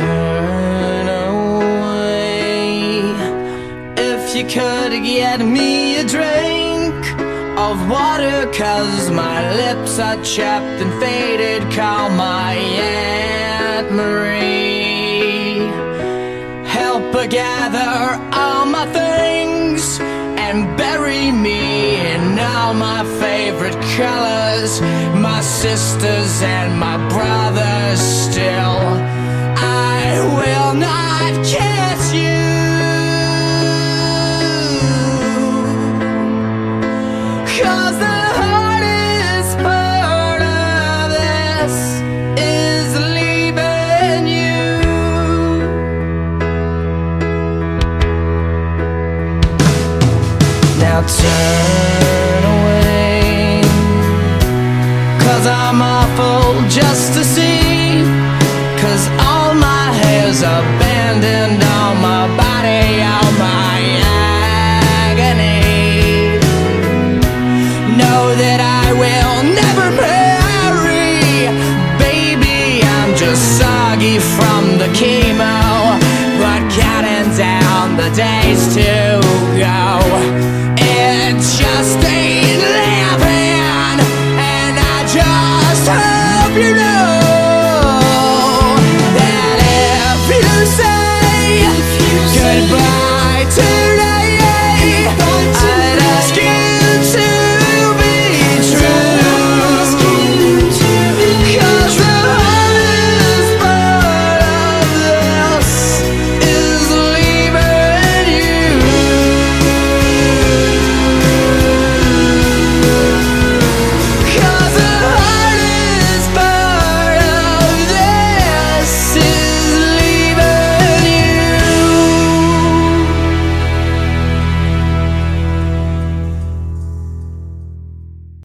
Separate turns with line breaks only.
turn away. If you could get me a drink of water, cause my lips are chapped and faded, call my Aunt Marie. Help her gather all my things and bury me in all my favorite colors, my sisters and my Now turn away. Cause I'm awful just to see. Cause all my hair's abandoned on my body, all my agony. Know that I will never just hope you know.